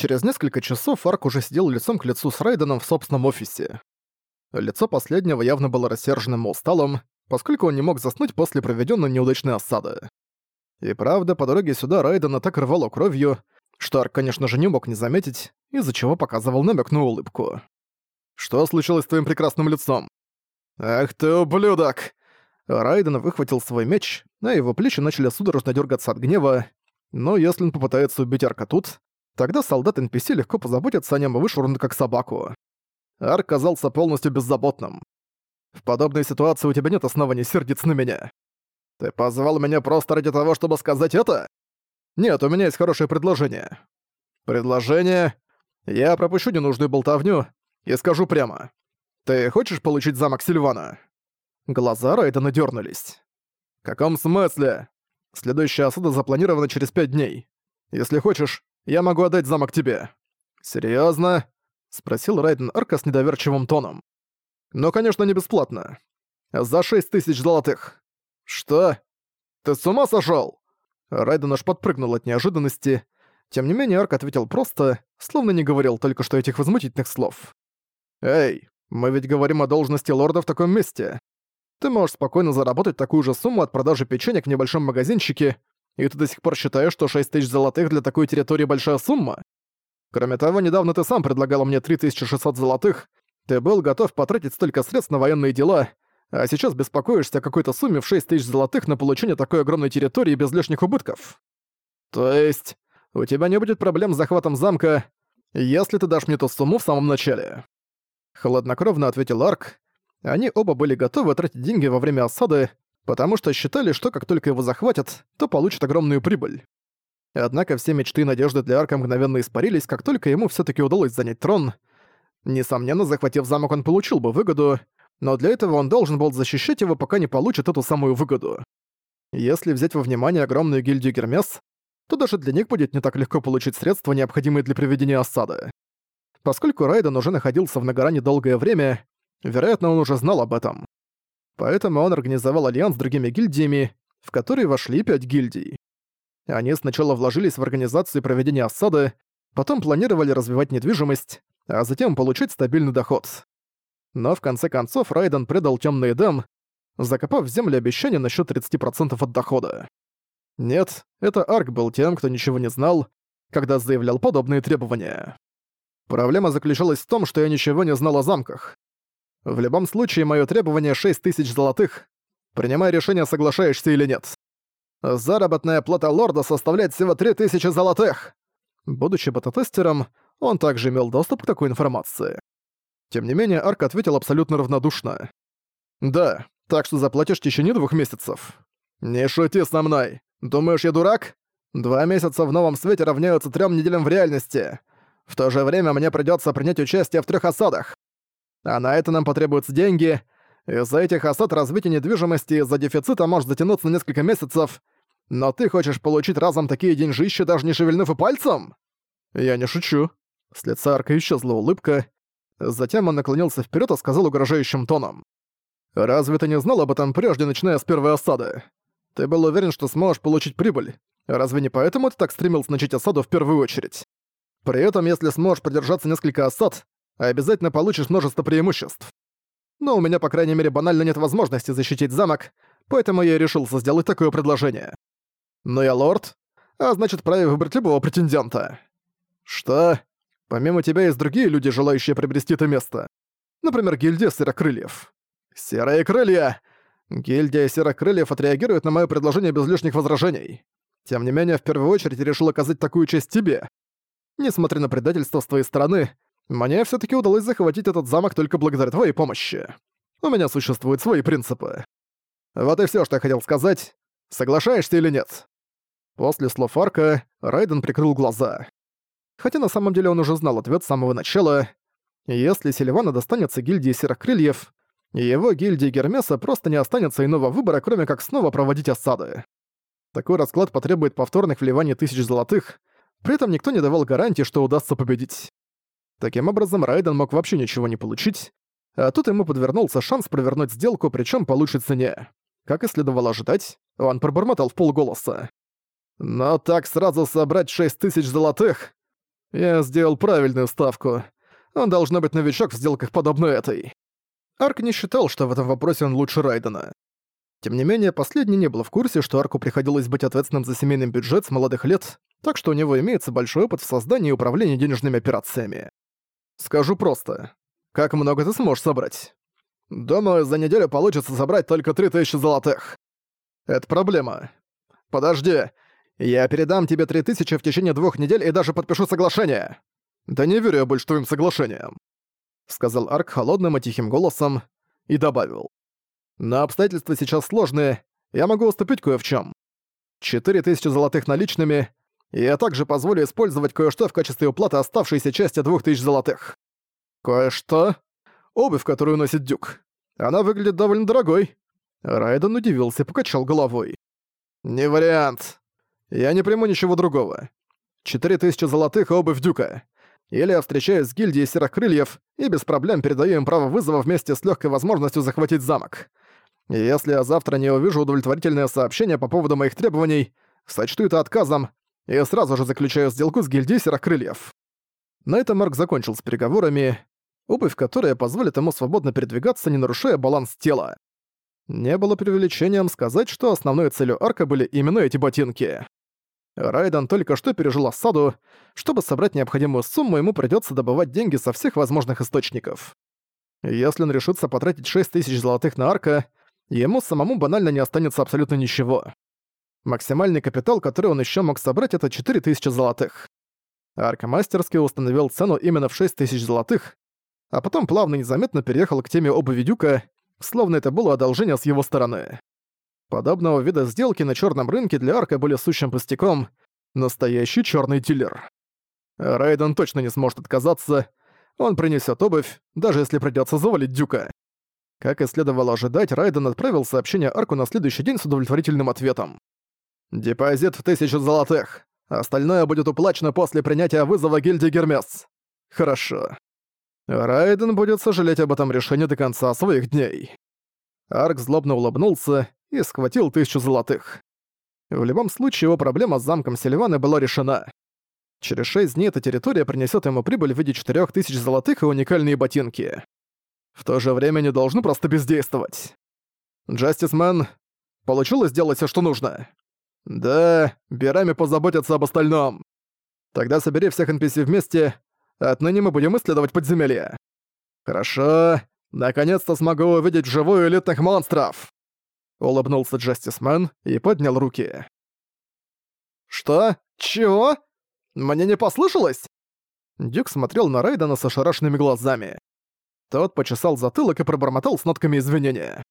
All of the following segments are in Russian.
Через несколько часов Арк уже сидел лицом к лицу с Райденом в собственном офисе. Лицо последнего явно было рассерженным и усталым, поскольку он не мог заснуть после проведенной неудачной осады. И правда, по дороге сюда Райдена так рвало кровью, что Арк, конечно же, не мог не заметить, из-за чего показывал намек на улыбку. «Что случилось с твоим прекрасным лицом?» «Ах ты ублюдок!» Райден выхватил свой меч, а его плечи начали судорожно дергаться от гнева, но если он попытается убить Арка тут, тогда солдат NPC легко позаботится о нем и вышвырнут как собаку. Арк казался полностью беззаботным. В подобной ситуации у тебя нет оснований сердиться на меня. Ты позвал меня просто ради того, чтобы сказать это? Нет, у меня есть хорошее предложение. Предложение? Я пропущу ненужную болтовню и скажу прямо. Ты хочешь получить замок Сильвана? Глаза Райдена дернулись. В каком смысле? Следующая осада запланирована через пять дней. Если хочешь, я могу отдать замок тебе. Серьезно? спросил Райден Арка с недоверчивым тоном. «Но, конечно, не бесплатно. За шесть тысяч золотых». «Что? Ты с ума сошёл?» Райден аж подпрыгнул от неожиданности. Тем не менее, Арк ответил просто, словно не говорил только что этих возмутительных слов. «Эй, мы ведь говорим о должности лорда в таком месте. Ты можешь спокойно заработать такую же сумму от продажи печенек в небольшом магазинчике, и ты до сих пор считаешь, что 6 тысяч золотых для такой территории большая сумма? Кроме того, недавно ты сам предлагал мне 3600 золотых, ты был готов потратить столько средств на военные дела, а сейчас беспокоишься о какой-то сумме в 6 тысяч золотых на получение такой огромной территории без лишних убытков. То есть, у тебя не будет проблем с захватом замка, если ты дашь мне ту сумму в самом начале. Хладнокровно ответил Арк. Они оба были готовы тратить деньги во время осады, потому что считали, что как только его захватят, то получат огромную прибыль. Однако все мечты и надежды для Арка мгновенно испарились, как только ему все таки удалось занять трон. Несомненно, захватив замок, он получил бы выгоду, но для этого он должен был защищать его, пока не получит эту самую выгоду. Если взять во внимание огромную гильдию Гермес, то даже для них будет не так легко получить средства, необходимые для проведения осады. Поскольку Райден уже находился в Нагоране долгое время, вероятно, он уже знал об этом. Поэтому он организовал альянс с другими гильдиями, в который вошли пять гильдий. Они сначала вложились в организацию проведения осады, потом планировали развивать недвижимость, а затем получить стабильный доход. Но в конце концов Райден предал Тёмный Эдем, закопав в землю обещание насчет 30% от дохода. Нет, это Арк был тем, кто ничего не знал, когда заявлял подобные требования. Проблема заключалась в том, что я ничего не знал о замках. В любом случае, мое требование 6 тысяч золотых. Принимай решение, соглашаешься или нет. Заработная плата лорда составляет всего 3000 золотых. Будучи бета-тестером, он также имел доступ к такой информации. Тем не менее, Арк ответил абсолютно равнодушно. «Да, так что заплатишь в течение двух месяцев». «Не шути со мной! Думаешь, я дурак? Два месяца в новом свете равняются трем неделям в реальности. В то же время мне придется принять участие в трех осадах. А на это нам потребуются деньги. Из-за этих осад развитие недвижимости из-за дефицита может затянуться на несколько месяцев, но ты хочешь получить разом такие деньжища, даже не шевельнув и пальцем? Я не шучу. С лица Арка исчезла улыбка. Затем он наклонился вперед и сказал угрожающим тоном. «Разве ты не знал об этом прежде, начиная с первой осады? Ты был уверен, что сможешь получить прибыль. Разве не поэтому ты так стремился начать осаду в первую очередь? При этом, если сможешь продержаться несколько осад, обязательно получишь множество преимуществ. Но у меня, по крайней мере, банально нет возможности защитить замок, поэтому я и решился сделать такое предложение. Но я лорд, а значит, праве выбрать любого претендента. Что? Помимо тебя есть другие люди, желающие приобрести это место. Например, гильдия Серокрыльев. Серые крылья! Гильдия Серокрыльев отреагирует на мое предложение без лишних возражений. Тем не менее, в первую очередь решил оказать такую честь тебе. Несмотря на предательство с твоей стороны, мне все таки удалось захватить этот замок только благодаря твоей помощи. У меня существуют свои принципы. Вот и все, что я хотел сказать. Соглашаешься или нет?» После слов Арка Райден прикрыл глаза. Хотя на самом деле он уже знал ответ с самого начала. Если Сильвана достанется гильдии Серокрыльев, его гильдии Гермеса просто не останется иного выбора, кроме как снова проводить осады. Такой расклад потребует повторных вливаний тысяч золотых, при этом никто не давал гарантии, что удастся победить. Таким образом, Райден мог вообще ничего не получить, а тут ему подвернулся шанс провернуть сделку, причем по лучшей цене. Как и следовало ожидать, он пробормотал в полголоса. «Но так сразу собрать шесть тысяч золотых? Я сделал правильную ставку. Он должно быть новичок в сделках подобной этой. Арк не считал, что в этом вопросе он лучше Райдена. Тем не менее, последний не был в курсе, что Арку приходилось быть ответственным за семейный бюджет с молодых лет, так что у него имеется большой опыт в создании и управлении денежными операциями. Скажу просто. Как много ты сможешь собрать? Думаю, за неделю получится собрать только 3000 золотых. Это проблема. Подожди. Я передам тебе 3000 в течение двух недель и даже подпишу соглашение. Да не верю я больше твоим соглашениям. Сказал Арк холодным и тихим голосом и добавил. Но обстоятельства сейчас сложные, я могу уступить кое в чем. 4000 золотых наличными, я также позволю использовать кое-что в качестве уплаты оставшейся части 2000 золотых. Кое-что? Обувь, которую носит Дюк. Она выглядит довольно дорогой. Райден удивился и покачал головой. Не вариант. Я не приму ничего другого. 4000 золотых и обувь Дюка. Или я встречаюсь с гильдией Серых Крыльев и без проблем передаю им право вызова вместе с легкой возможностью захватить замок. Если я завтра не увижу удовлетворительное сообщение по поводу моих требований, сочту это отказом и сразу же заключаю сделку с гильдией Серых Крыльев. На этом Марк закончил с переговорами, обувь которая позволит ему свободно передвигаться, не нарушая баланс тела. Не было преувеличением сказать, что основной целью арка были именно эти ботинки. Райден только что пережил осаду. Чтобы собрать необходимую сумму, ему придётся добывать деньги со всех возможных источников. Если он решится потратить 6000 золотых на арка, ему самому банально не останется абсолютно ничего. Максимальный капитал, который он ещё мог собрать, это 4000 золотых. Арка мастерски установил цену именно в 6000 золотых, а потом плавно и незаметно переехал к теме обуви Дюка, словно это было одолжение с его стороны. Подобного вида сделки на черном рынке для Арка были сущим пустяком, настоящий черный дилер. Райден точно не сможет отказаться, он принесет обувь, даже если придется завалить Дюка. Как и следовало ожидать, Райден отправил сообщение Арку на следующий день с удовлетворительным ответом. «Депозит в тысячу золотых. Остальное будет уплачено после принятия вызова гильдии Гермес». «Хорошо». Райден будет сожалеть об этом решении до конца своих дней. Арк злобно улыбнулся и схватил тысячу золотых. В любом случае, его проблема с замком Сильвана была решена. Через шесть дней эта территория принесет ему прибыль в виде четырех тысяч золотых и уникальные ботинки. В то же время не должны просто бездействовать. Джастисмен, получилось сделать все, что нужно? Да, Бирами позаботятся об остальном. Тогда собери всех NPC вместе, отныне мы будем исследовать подземелья. Хорошо, наконец-то смогу увидеть живую элитных монстров. Улыбнулся Джастисмен и поднял руки. «Что? Чего? Мне не послышалось?» Дюк смотрел на Райдена с ошарашенными глазами. Тот почесал затылок и пробормотал с нотками извинения.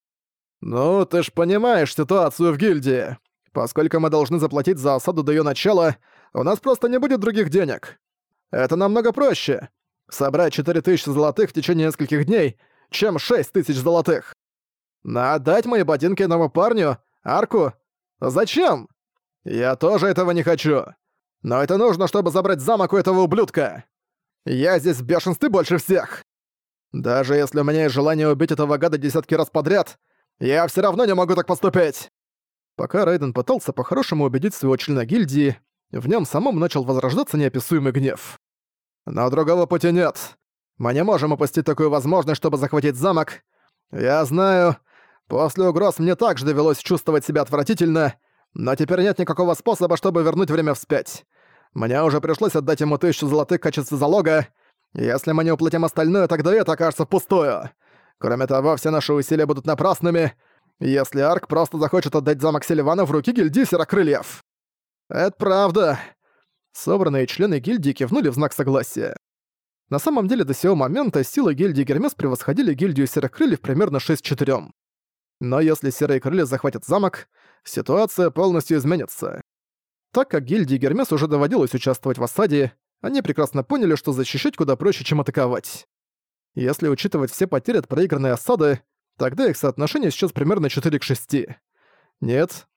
«Ну, ты ж понимаешь ситуацию в гильдии. Поскольку мы должны заплатить за осаду до её начала, у нас просто не будет других денег. Это намного проще. Собрать 4000 золотых в течение нескольких дней, чем 6000 золотых. Но отдать мои ботинки новому парню? Арку? Зачем? Я тоже этого не хочу. Но это нужно, чтобы забрать замок у этого ублюдка. Я здесь в бешенстве больше всех. Даже если у меня есть желание убить этого гада десятки раз подряд, я все равно не могу так поступить. Пока Райден пытался по-хорошему убедить своего члена гильдии, в нем самом начал возрождаться неописуемый гнев. Но другого пути нет. Мы не можем упустить такую возможность, чтобы захватить замок. Я знаю, После угроз мне также довелось чувствовать себя отвратительно, но теперь нет никакого способа, чтобы вернуть время вспять. Мне уже пришлось отдать ему тысячу золотых в качестве залога. Если мы не уплатим остальное, тогда это окажется пустую. Кроме того, все наши усилия будут напрасными, если Арк просто захочет отдать замок Селивана в руки гильдии Серокрыльев. Это правда. Собранные члены гильдии кивнули в знак согласия. На самом деле до сего момента силы гильдии Гермес превосходили гильдию Серых Крыльев примерно 6 4. Но если Серые Крылья захватят замок, ситуация полностью изменится. Так как гильдии Гермес уже доводилось участвовать в осаде, они прекрасно поняли, что защищать куда проще, чем атаковать. Если учитывать все потери от проигранной осады, тогда их соотношение сейчас примерно 4 к 6. Нет.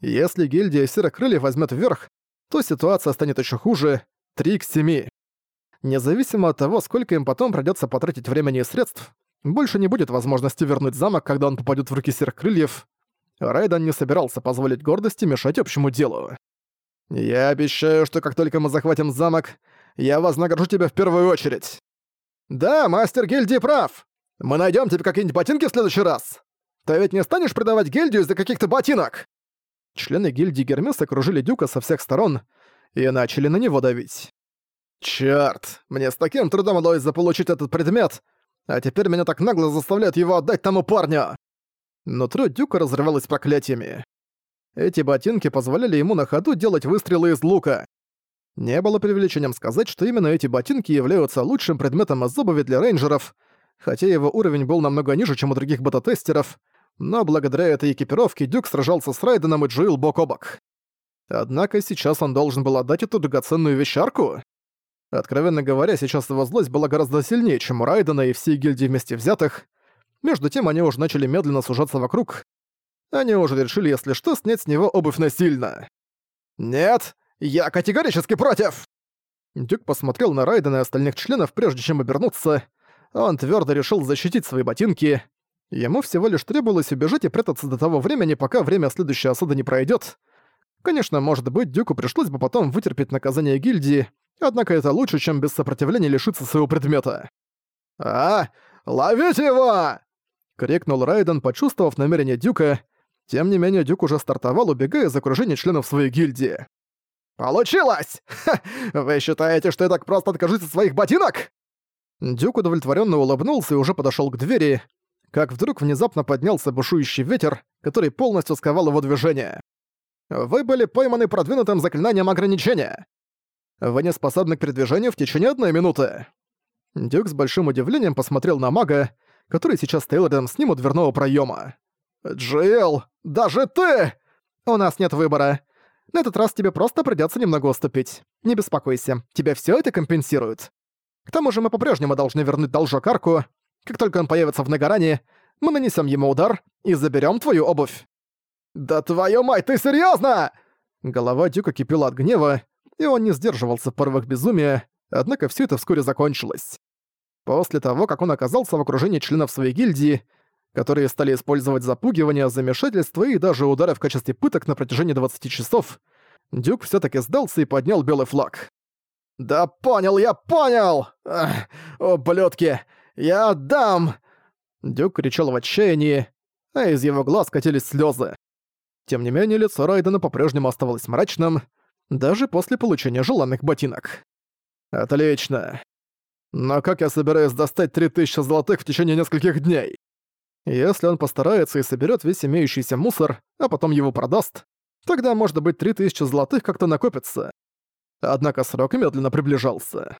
Если гильдия Серых Крыльев возьмет вверх, то ситуация станет еще хуже — 3 к 7. Независимо от того, сколько им потом придется потратить времени и средств, больше не будет возможности вернуть замок, когда он попадет в руки серых крыльев. Райдан не собирался позволить гордости мешать общему делу. «Я обещаю, что как только мы захватим замок, я вознагражу тебя в первую очередь. Да, мастер гильдии прав. Мы найдем тебе какие-нибудь ботинки в следующий раз. Ты ведь не станешь продавать гильдию из-за каких-то ботинок? Члены гильдии Гермес окружили Дюка со всех сторон и начали на него давить. Чёрт, мне с таким трудом удалось заполучить этот предмет, а теперь меня так нагло заставляют его отдать тому парню. Нутро Дюка разрывалось проклятиями. Эти ботинки позволяли ему на ходу делать выстрелы из лука. Не было преувеличением сказать, что именно эти ботинки являются лучшим предметом из обуви для рейнджеров, хотя его уровень был намного ниже, чем у других бета-тестеров, но благодаря этой экипировке Дюк сражался с Райденом и Джоэл бок о бок. Однако сейчас он должен был отдать эту драгоценную вещарку. Откровенно говоря, сейчас его злость была гораздо сильнее, чем у Райдена и всей гильдии вместе взятых. Между тем они уже начали медленно сужаться вокруг. Они уже решили, если что, снять с него обувь насильно. «Нет, я категорически против!» Дюк посмотрел на Райдена и остальных членов, прежде чем обернуться. Он твердо решил защитить свои ботинки. Ему всего лишь требовалось убежать и прятаться до того времени, пока время следующей осады не пройдет. Конечно, может быть, Дюку пришлось бы потом вытерпеть наказание гильдии, однако это лучше, чем без сопротивления лишиться своего предмета. «А, ловите его!» — крикнул Райден, почувствовав намерение Дюка. Тем не менее, Дюк уже стартовал, убегая из окружения членов своей гильдии. «Получилось! Ха! Вы считаете, что я так просто откажусь от своих ботинок?» Дюк удовлетворенно улыбнулся и уже подошел к двери, как вдруг внезапно поднялся бушующий ветер, который полностью сковал его движение. «Вы были пойманы продвинутым заклинанием ограничения. Вы не способны к передвижению в течение одной минуты». Дюк с большим удивлением посмотрел на мага, который сейчас стоял рядом с ним у дверного проема. «Джиэл, даже ты!» «У нас нет выбора. На этот раз тебе просто придётся немного уступить. Не беспокойся, тебя всё это компенсирует. К тому же мы по-прежнему должны вернуть должок Арку. Как только он появится в Нагаране, мы нанесем ему удар и заберем твою обувь». «Да твою мать, ты серьезно? Голова Дюка кипела от гнева, и он не сдерживался в порывах безумия, однако все это вскоре закончилось. После того, как он оказался в окружении членов своей гильдии, которые стали использовать запугивание, замешательство и даже удары в качестве пыток на протяжении 20 часов, Дюк все таки сдался и поднял белый флаг. «Да понял, я понял! Ах, ублюдки! Я отдам!» Дюк кричал в отчаянии, а из его глаз катились слезы. Тем не менее, лицо Райдена по-прежнему оставалось мрачным, даже после получения желанных ботинок. «Отлично. Но как я собираюсь достать 3000 золотых в течение нескольких дней?» Если он постарается и соберет весь имеющийся мусор, а потом его продаст, тогда, может быть, 3000 золотых как-то накопится. Однако срок медленно приближался.